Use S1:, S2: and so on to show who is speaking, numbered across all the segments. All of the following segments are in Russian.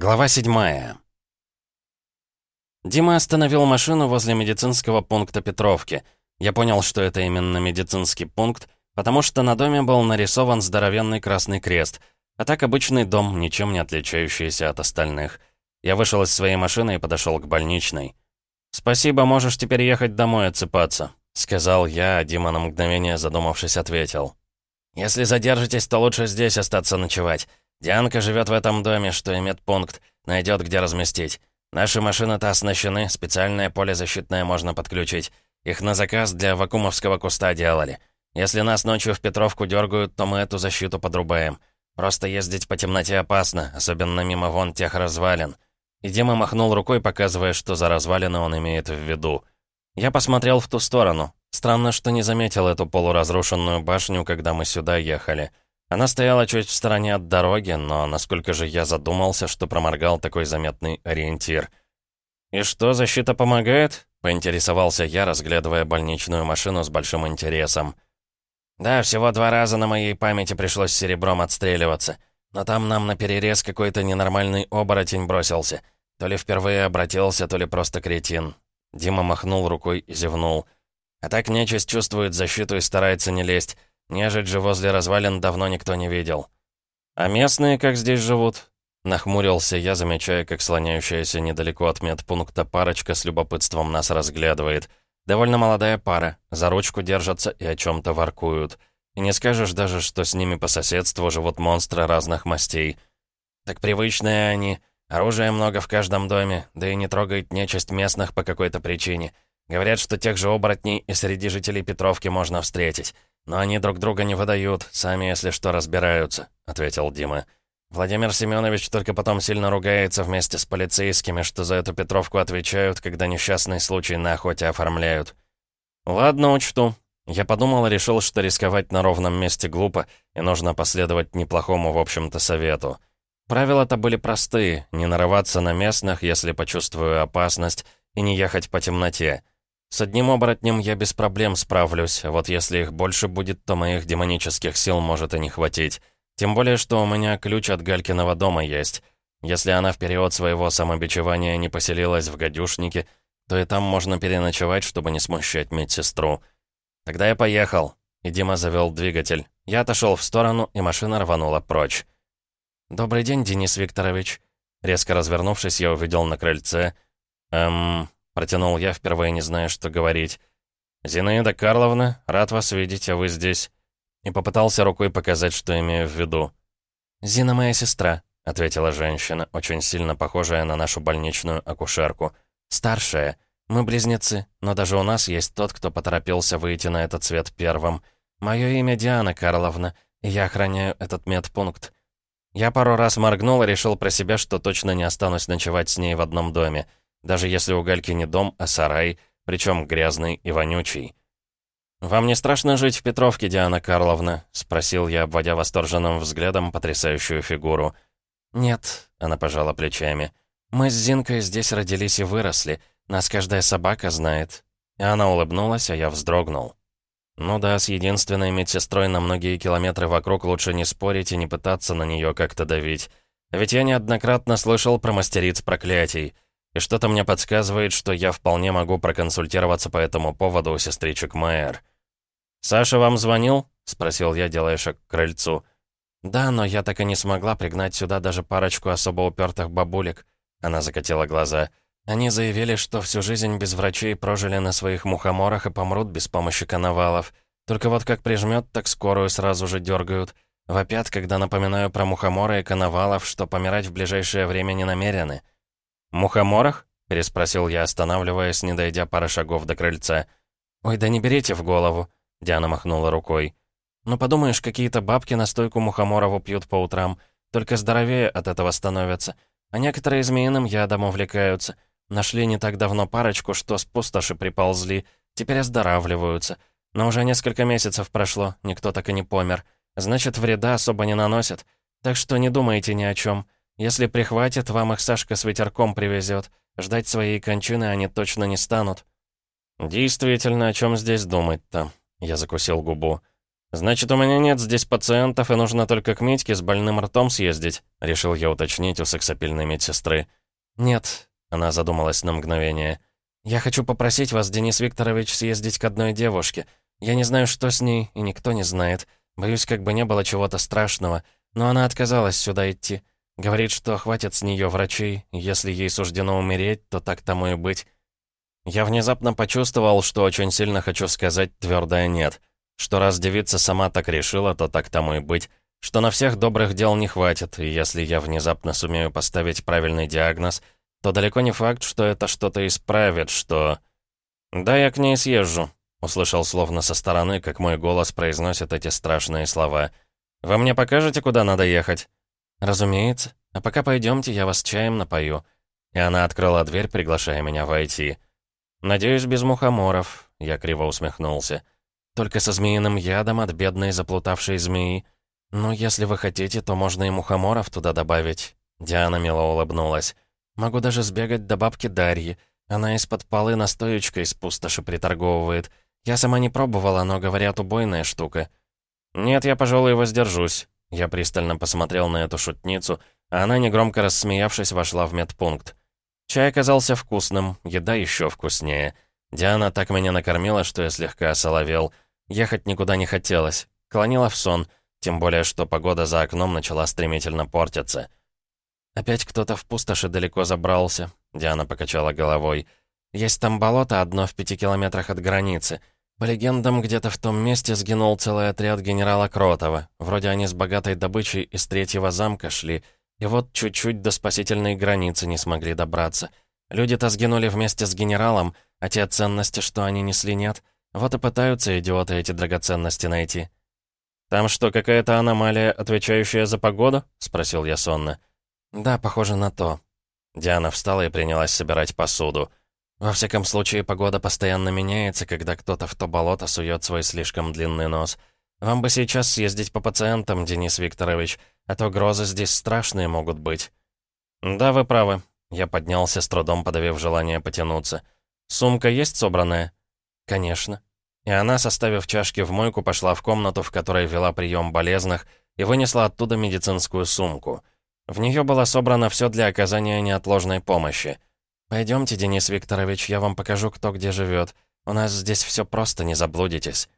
S1: Глава 7 Дима остановил машину возле медицинского пункта Петровки. Я понял, что это именно медицинский пункт, потому что на доме был нарисован здоровенный красный крест, а так обычный дом, ничем не отличающийся от остальных. Я вышел из своей машины и подошел к больничной. «Спасибо, можешь теперь ехать домой отсыпаться», — сказал я, а Дима на мгновение задумавшись ответил. «Если задержитесь, то лучше здесь остаться ночевать. Дианка живет в этом доме, что имеет пункт, найдет, где разместить. Наши машины-то оснащены, специальное поле защитное можно подключить. Их на заказ для вакуумовского куста делали. Если нас ночью в Петровку дергают, то мы эту защиту подрубаем. Просто ездить по темноте опасно, особенно мимо вон тех развалин». И Дима махнул рукой, показывая, что за развалины он имеет в виду. Я посмотрел в ту сторону. Странно, что не заметил эту полуразрушенную башню, когда мы сюда ехали. Она стояла чуть в стороне от дороги, но насколько же я задумался, что проморгал такой заметный ориентир. «И что, защита помогает?» — поинтересовался я, разглядывая больничную машину с большим интересом. «Да, всего два раза на моей памяти пришлось серебром отстреливаться. Но там нам на перерез какой-то ненормальный оборотень бросился. То ли впервые обратился, то ли просто кретин». Дима махнул рукой и зевнул. «А так нечисть чувствует защиту и старается не лезть. Нежить же возле развалин давно никто не видел. А местные как здесь живут? Нахмурился я, замечая, как слоняющаяся недалеко от медпункта парочка с любопытством нас разглядывает. Довольно молодая пара, за ручку держатся и о чем-то воркуют. И не скажешь даже, что с ними по соседству живут монстры разных мастей. Так привычные они, оружия много в каждом доме, да и не трогает нечисть местных по какой-то причине. Говорят, что тех же оборотней и среди жителей Петровки можно встретить. «Но они друг друга не выдают, сами, если что, разбираются», — ответил Дима. «Владимир Семенович только потом сильно ругается вместе с полицейскими, что за эту Петровку отвечают, когда несчастный случай на охоте оформляют». «Ладно, учту». Я подумал и решил, что рисковать на ровном месте глупо, и нужно последовать неплохому, в общем-то, совету. Правила-то были простые — не нарываться на местных, если почувствую опасность, и не ехать по темноте. С одним оборотнем я без проблем справлюсь, вот если их больше будет, то моих демонических сил может и не хватить. Тем более, что у меня ключ от Галькиного дома есть. Если она в период своего самобичевания не поселилась в гадюшнике, то и там можно переночевать, чтобы не смущать медсестру. Тогда я поехал. И Дима завел двигатель. Я отошел в сторону, и машина рванула прочь. «Добрый день, Денис Викторович». Резко развернувшись, я увидел на крыльце... Эм... Протянул я, впервые не зная, что говорить. «Зинаида Карловна, рад вас видеть, а вы здесь». И попытался рукой показать, что имею в виду. «Зина моя сестра», — ответила женщина, очень сильно похожая на нашу больничную акушерку. «Старшая. Мы близнецы, но даже у нас есть тот, кто поторопился выйти на этот свет первым. Мое имя Диана Карловна, и я охраняю этот медпункт». Я пару раз моргнул и решил про себя, что точно не останусь ночевать с ней в одном доме даже если у Гальки не дом, а сарай, причем грязный и вонючий. «Вам не страшно жить в Петровке, Диана Карловна?» — спросил я, обводя восторженным взглядом потрясающую фигуру. «Нет», — она пожала плечами. «Мы с Зинкой здесь родились и выросли. Нас каждая собака знает». И она улыбнулась, а я вздрогнул. «Ну да, с единственной медсестрой на многие километры вокруг лучше не спорить и не пытаться на нее как-то давить. Ведь я неоднократно слышал про мастериц проклятий». И что-то мне подсказывает, что я вполне могу проконсультироваться по этому поводу у сестричек Майер. «Саша вам звонил?» — спросил я, делая шаг к крыльцу. «Да, но я так и не смогла пригнать сюда даже парочку особо упертых бабулек». Она закатила глаза. «Они заявили, что всю жизнь без врачей прожили на своих мухоморах и помрут без помощи коновалов. Только вот как прижмет, так скорую сразу же дергают. Вопят, когда напоминаю про мухоморы и коновалов, что помирать в ближайшее время не намерены». «Мухоморах?» — переспросил я, останавливаясь, не дойдя пары шагов до крыльца. «Ой, да не берите в голову», — Диана махнула рукой. «Ну подумаешь, какие-то бабки настойку мухоморову пьют по утрам, только здоровее от этого становятся. А некоторые змеиным ядом увлекаются. Нашли не так давно парочку, что с пустоши приползли, теперь оздоравливаются. Но уже несколько месяцев прошло, никто так и не помер. Значит, вреда особо не наносят. Так что не думайте ни о чем. Если прихватит, вам их Сашка с ветерком привезет. Ждать своей кончины они точно не станут». «Действительно, о чем здесь думать-то?» Я закусил губу. «Значит, у меня нет здесь пациентов, и нужно только к Митьке с больным ртом съездить», — решил я уточнить у сексапильной медсестры.
S2: «Нет», — она задумалась на мгновение. «Я хочу попросить вас, Денис Викторович, съездить к одной девушке. Я не знаю, что с ней, и никто не знает. Боюсь, как бы не было чего-то страшного. Но она отказалась сюда идти. Говорит, что хватит с нее врачей, если ей суждено умереть, то так тому и быть».
S1: Я внезапно почувствовал, что очень сильно хочу сказать твердое «нет». Что раз девица сама так решила, то так тому и быть. Что на всех добрых дел не хватит, и если я внезапно сумею поставить правильный диагноз, то далеко не факт, что это что-то исправит, что... «Да, я к ней съезжу», — услышал словно со стороны, как мой голос произносит эти страшные слова. «Вы мне покажете, куда надо ехать?»
S2: «Разумеется. А пока пойдемте, я вас чаем напою».
S1: И она открыла дверь, приглашая меня войти. «Надеюсь, без мухоморов», — я криво усмехнулся.
S2: Только со змеиным ядом от бедной заплутавшей змеи. Ну, если вы хотите, то можно и мухоморов туда добавить».
S1: Диана мило улыбнулась.
S2: «Могу даже сбегать до бабки Дарьи. Она из-под полы настоечкой из пустоши приторговывает. Я сама не пробовала, но, говорят, убойная штука».
S1: «Нет, я, пожалуй, воздержусь». Я пристально посмотрел на эту шутницу, а она, негромко рассмеявшись, вошла в медпункт. Чай оказался вкусным, еда еще вкуснее. Диана так меня накормила, что я слегка осоловел — Ехать никуда не хотелось. Клонила в сон, тем более, что погода за окном начала стремительно портиться.
S2: «Опять кто-то в пустоши далеко забрался», — Диана покачала головой. «Есть там болото одно в пяти километрах от границы. По легендам, где-то в том месте сгинул целый отряд генерала Кротова. Вроде они с богатой добычей из третьего замка шли, и вот чуть-чуть до спасительной границы не смогли добраться. Люди-то сгинули вместе с генералом, а те ценности, что они несли, нет». Вот и пытаются идиоты эти драгоценности найти.
S1: «Там что, какая-то аномалия, отвечающая за погоду?» — спросил я сонно.
S2: «Да, похоже на то».
S1: Диана встала и принялась собирать посуду.
S2: «Во всяком случае, погода постоянно меняется, когда кто-то в то болото сует свой слишком длинный нос. Вам бы сейчас съездить по пациентам, Денис Викторович, а то грозы здесь страшные могут быть».
S1: «Да, вы правы». Я поднялся, с трудом подавив желание потянуться. «Сумка есть собранная?»
S2: «Конечно».
S1: И она, составив чашки в мойку, пошла в комнату, в которой вела прием болезных, и вынесла оттуда медицинскую сумку. В нее было собрано все для оказания неотложной помощи.
S2: «Пойдемте, Денис Викторович, я вам покажу, кто где живет. У нас здесь все просто, не заблудитесь».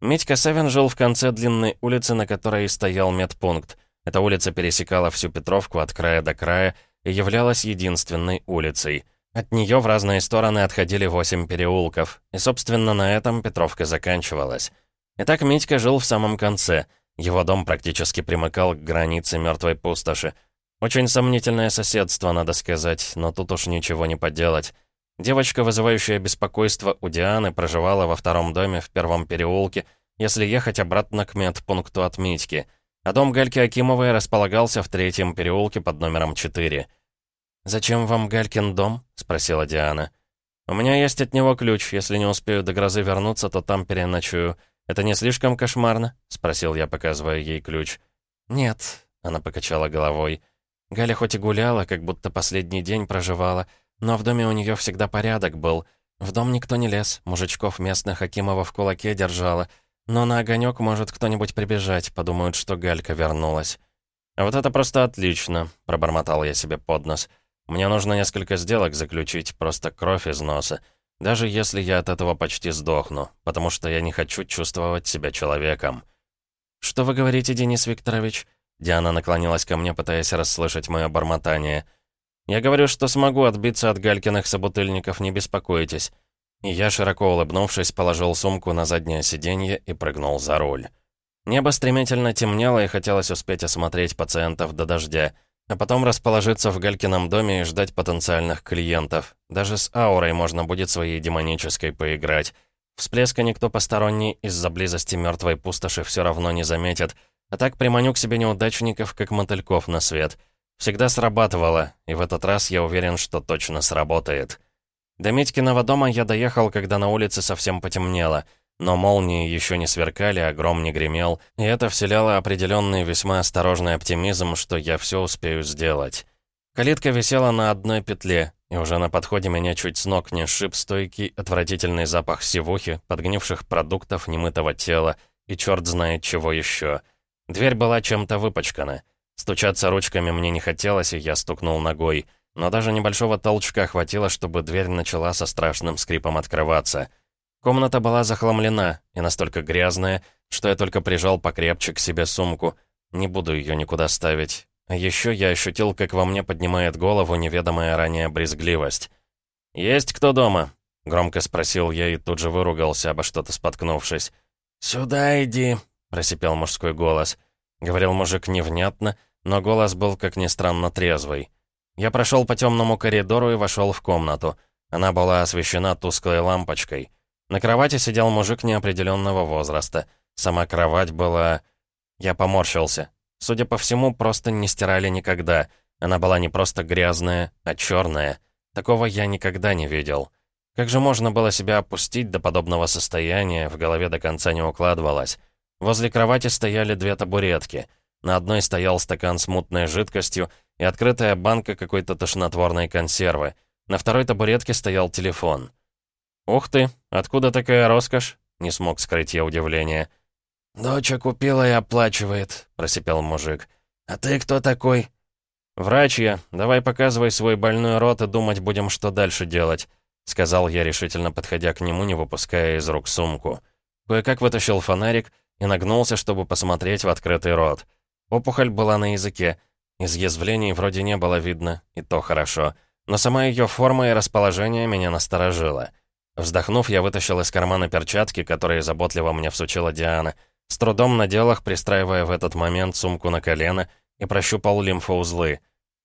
S1: Митька Савин жил в конце длинной улицы, на которой стоял медпункт. Эта улица пересекала всю Петровку от края до края и являлась единственной улицей. От нее в разные стороны отходили восемь переулков, и, собственно, на этом Петровка заканчивалась. Итак, Митька жил в самом конце. Его дом практически примыкал к границе мертвой пустоши. Очень сомнительное соседство, надо сказать, но тут уж ничего не поделать. Девочка, вызывающая беспокойство у Дианы, проживала во втором доме в первом переулке, если ехать обратно к медпункту от Митьки. А дом Гальки Акимовой располагался в третьем переулке под номером 4.
S2: «Зачем вам Галькин дом?» — спросила Диана.
S1: «У меня есть от него ключ. Если не успею до грозы вернуться, то там переночую. Это не слишком кошмарно?» — спросил я, показывая ей ключ.
S2: «Нет», — она покачала головой. «Галя хоть и гуляла, как будто последний день проживала, но в доме у нее всегда порядок был. В дом никто не лез, мужичков местных Акимова в кулаке держала. Но на огонек может кто-нибудь прибежать, подумают, что Галька вернулась».
S1: «А вот это просто отлично», — пробормотал я себе под нос. Мне нужно несколько сделок заключить, просто кровь из носа. Даже если я от этого почти сдохну, потому что я не хочу чувствовать себя человеком.
S2: «Что вы говорите, Денис Викторович?» Диана наклонилась ко мне, пытаясь расслышать мое бормотание.
S1: «Я говорю, что смогу отбиться от Галькиных собутыльников, не беспокойтесь». И я, широко улыбнувшись, положил сумку на заднее сиденье и прыгнул за руль. Небо стремительно темнело, и хотелось успеть осмотреть пациентов до дождя а потом расположиться в Галькином доме и ждать потенциальных клиентов. Даже с аурой можно будет своей демонической поиграть. Всплеска никто посторонний из-за близости мертвой пустоши все равно не заметит, а так приманю к себе неудачников, как мотыльков на свет. Всегда срабатывало, и в этот раз я уверен, что точно сработает. До Митькиного дома я доехал, когда на улице совсем потемнело — но молнии еще не сверкали, а гром не гремел, и это вселяло определенный весьма осторожный оптимизм, что я все успею сделать. Калитка висела на одной петле, и уже на подходе меня чуть с ног не сшиб стойкий, отвратительный запах сивухи, подгнивших продуктов, немытого тела и черт знает чего еще. Дверь была чем-то выпачкана. Стучаться ручками мне не хотелось, и я стукнул ногой. Но даже небольшого толчка хватило, чтобы дверь начала со страшным скрипом открываться. Комната была захламлена и настолько грязная, что я только прижал покрепче к себе сумку. Не буду ее никуда ставить. А еще я ощутил, как во мне поднимает голову неведомая ранее брезгливость. «Есть кто дома?» — громко спросил я и тут же выругался, обо что-то споткнувшись. «Сюда иди», — просипел мужской голос. Говорил мужик невнятно, но голос был, как ни странно, трезвый. Я прошел по темному коридору и вошел в комнату. Она была освещена тусклой лампочкой. На кровати сидел мужик неопределенного возраста. Сама кровать была... Я поморщился. Судя по всему, просто не стирали никогда. Она была не просто грязная, а черная. Такого я никогда не видел. Как же можно было себя опустить до подобного состояния, в голове до конца не укладывалось. Возле кровати стояли две табуретки. На одной стоял стакан с мутной жидкостью и открытая банка какой-то тошнотворной консервы. На второй табуретке стоял телефон. «Ух ты, откуда такая роскошь?» — не смог скрыть я удивление.
S2: «Доча купила и оплачивает», — просипел мужик. «А ты кто такой?»
S1: «Врач я. Давай показывай свой больной рот и думать будем, что дальше делать», — сказал я, решительно подходя к нему, не выпуская из рук сумку. Кое-как вытащил фонарик и нагнулся, чтобы посмотреть в открытый рот. Опухоль была на языке. Изъязвлений вроде не было видно, и то хорошо. Но сама ее форма и расположение меня насторожило. Вздохнув, я вытащил из кармана перчатки, которые заботливо мне всучила Диана. С трудом надел их, пристраивая в этот момент сумку на колено, и прощупал лимфоузлы.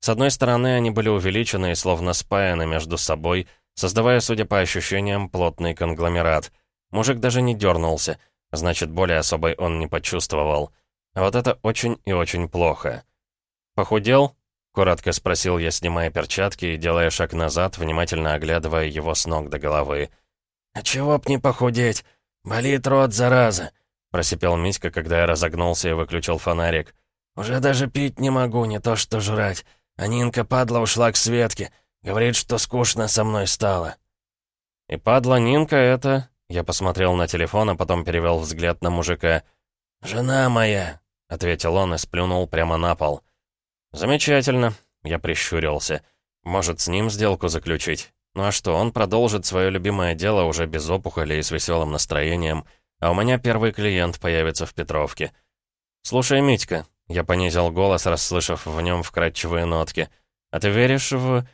S1: С одной стороны, они были увеличены и словно спаяны между собой, создавая, судя по ощущениям, плотный конгломерат. Мужик даже не дернулся — Значит, боли особой он не почувствовал. А вот это очень и очень плохо. «Похудел?» — коротко спросил я, снимая перчатки и делая шаг назад, внимательно оглядывая его с ног до головы.
S2: «А чего б не похудеть? Болит рот, зараза!» — просипел Митька, когда я разогнулся и выключил фонарик. «Уже даже пить не могу, не то что жрать. А Нинка, падла, ушла к Светке. Говорит, что скучно со мной стало».
S1: «И падла Нинка это...» Я посмотрел на телефон, а потом перевел взгляд на мужика.
S2: «Жена моя», — ответил он и сплюнул прямо на пол.
S1: «Замечательно», — я прищурился. «Может, с ним сделку заключить? Ну а что, он продолжит свое любимое дело уже без опухоли и с веселым настроением, а у меня первый клиент появится в Петровке. Слушай, Митька», — я понизил голос, расслышав в нем вкрадчивые нотки, «а ты веришь в...»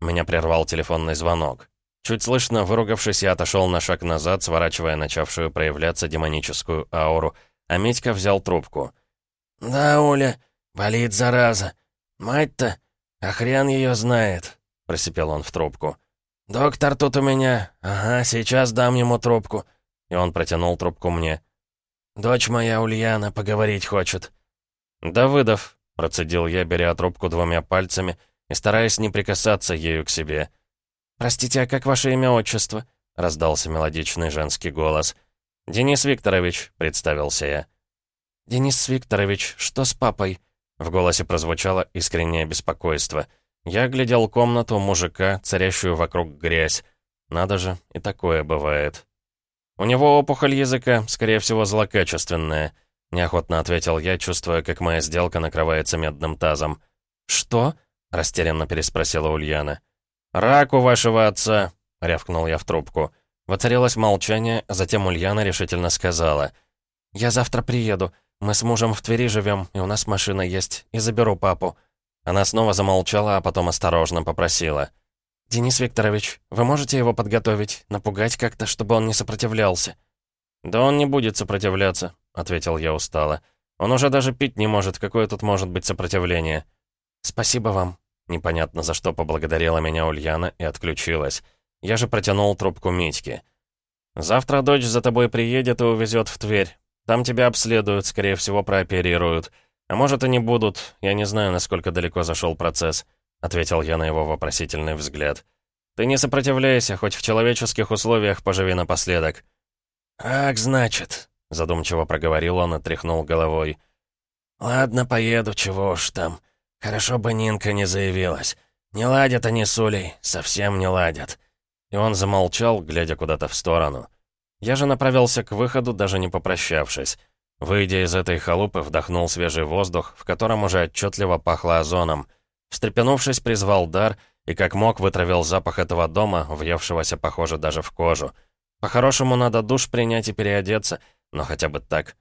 S1: Меня прервал телефонный звонок. Чуть слышно, выругавшись, я отошел на шаг назад, сворачивая начавшую проявляться демоническую ауру, а Митька взял трубку.
S2: «Да, Оля, болит зараза. Мать-то, а хрен ее знает», — просипел он в трубку. «Доктор тут у меня. Ага, сейчас дам ему трубку».
S1: И он протянул трубку мне.
S2: «Дочь моя Ульяна поговорить хочет».
S1: «Давыдов», — процедил я, беря трубку двумя пальцами и стараясь не прикасаться ею к себе.
S3: «Простите, а как ваше имя, отчество?» — раздался мелодичный женский голос.
S1: «Денис Викторович», — представился я.
S3: «Денис Викторович, что с папой?»
S1: В голосе прозвучало искреннее беспокойство. Я глядел комнату мужика, царящую вокруг грязь. Надо же, и такое бывает. «У него опухоль языка, скорее всего, злокачественная», — неохотно ответил я, чувствуя, как моя сделка накрывается медным тазом.
S3: «Что?»
S1: — растерянно переспросила Ульяна. «Рак у вашего отца!» — рявкнул я в трубку. Воцарилось молчание, затем Ульяна решительно сказала.
S3: «Я завтра приеду. Мы с мужем в Твери живем, и у нас машина есть. И заберу папу».
S1: Она снова замолчала, а потом осторожно попросила.
S3: «Денис Викторович, вы можете его подготовить, напугать как-то, чтобы он не сопротивлялся?»
S1: «Да он не будет сопротивляться», — ответил я устало. «Он уже даже пить не может, какое тут может быть сопротивление?»
S3: «Спасибо вам»,
S1: Непонятно за что поблагодарила меня Ульяна и отключилась. Я же протянул трубку Митьке. «Завтра дочь за тобой приедет и увезет в Тверь. Там тебя обследуют, скорее всего, прооперируют. А может и не будут, я не знаю, насколько далеко зашел процесс», — ответил я на его вопросительный взгляд. «Ты не сопротивляйся, хоть в человеческих условиях поживи напоследок».
S2: «Ак, значит», — задумчиво проговорил он и тряхнул головой. «Ладно, поеду, чего уж там. Хорошо бы Нинка не заявилась. Не ладят они с Улей, совсем не ладят».
S1: И он замолчал, глядя куда-то в сторону. Я же направился к выходу, даже не попрощавшись. Выйдя из этой халупы, вдохнул свежий воздух, в котором уже отчетливо пахло озоном. Встрепенувшись, призвал дар и как мог вытравил запах этого дома, въевшегося, похоже, даже в кожу. По-хорошему, надо душ принять и переодеться, но хотя бы так.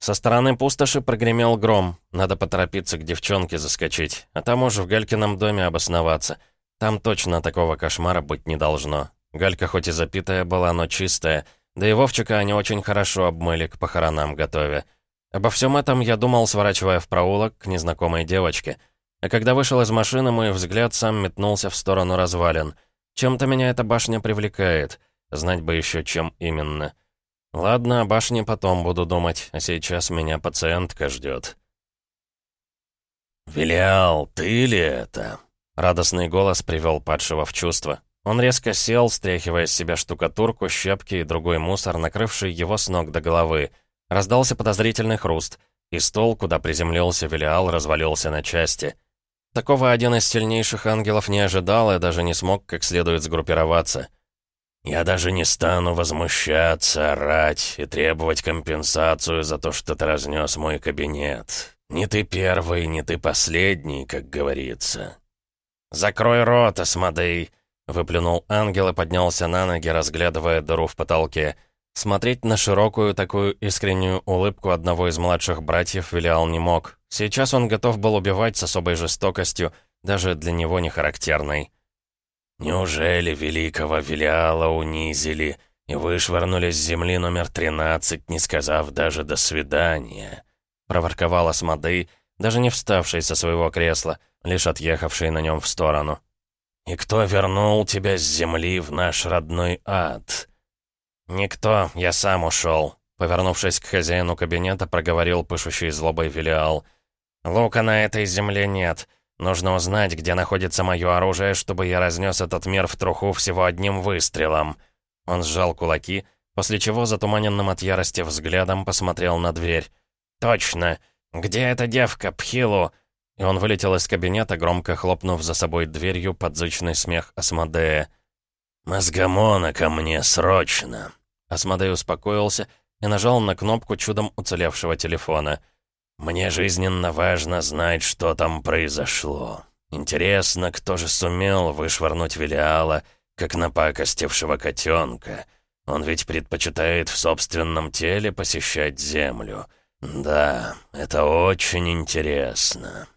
S1: Со стороны пустоши прогремел гром. Надо поторопиться к девчонке заскочить, а там уж в Галькином доме обосноваться. Там точно такого кошмара быть не должно. Галька хоть и запитая была, но чистая. Да и Вовчика они очень хорошо обмыли, к похоронам готовя. Обо всем этом я думал, сворачивая в проулок к незнакомой девочке. А когда вышел из машины, мой взгляд сам метнулся в сторону развалин. Чем-то меня эта башня привлекает. Знать бы еще, чем именно. Ладно, о башне потом буду думать, а сейчас меня пациентка ждет.
S2: «Вилиал, ты ли это?»
S1: Радостный голос привел падшего в чувство. Он резко сел, стряхивая с себя штукатурку, щепки и другой мусор, накрывший его с ног до головы. Раздался подозрительный хруст, и стол, куда приземлился Велиал, развалился на части. Такого один из сильнейших ангелов не ожидал и даже не смог как следует сгруппироваться.
S2: Я даже не стану возмущаться, орать и требовать компенсацию за то, что ты разнес мой кабинет. Не ты первый, не ты последний, как говорится.
S1: «Закрой рот, Асмодей!» — выплюнул ангел и поднялся на ноги, разглядывая дыру в потолке. Смотреть на широкую, такую искреннюю улыбку одного из младших братьев Вилиал не мог. Сейчас он готов был убивать с особой жестокостью, даже для него не характерной.
S2: Неужели великого Велиала унизили и вышвырнули с земли номер 13, не сказав даже «до свидания»?»
S1: Проворковал Асмодей, даже не вставший со своего кресла, лишь отъехавший на нем в сторону.
S2: «И кто вернул тебя с земли в наш родной ад?»
S1: «Никто, я сам ушел», — повернувшись к хозяину кабинета, проговорил пышущий злобой Велиал. «Лука на этой земле нет». Нужно узнать, где находится мое оружие, чтобы я разнес этот мир в труху всего одним выстрелом». Он сжал кулаки, после чего затуманенным от ярости взглядом посмотрел на дверь. «Точно! Где эта девка, Пхилу?» И он вылетел из кабинета, громко хлопнув за собой дверью под зычный смех Асмодея.
S2: «Мозгомона ко мне, срочно!»
S1: Асмодей успокоился и нажал на кнопку чудом уцелевшего телефона.
S2: Мне жизненно важно знать, что там произошло. Интересно, кто же сумел вышвырнуть Велиала, как напакостившего котенка. Он ведь предпочитает в собственном теле посещать землю. Да, это очень интересно.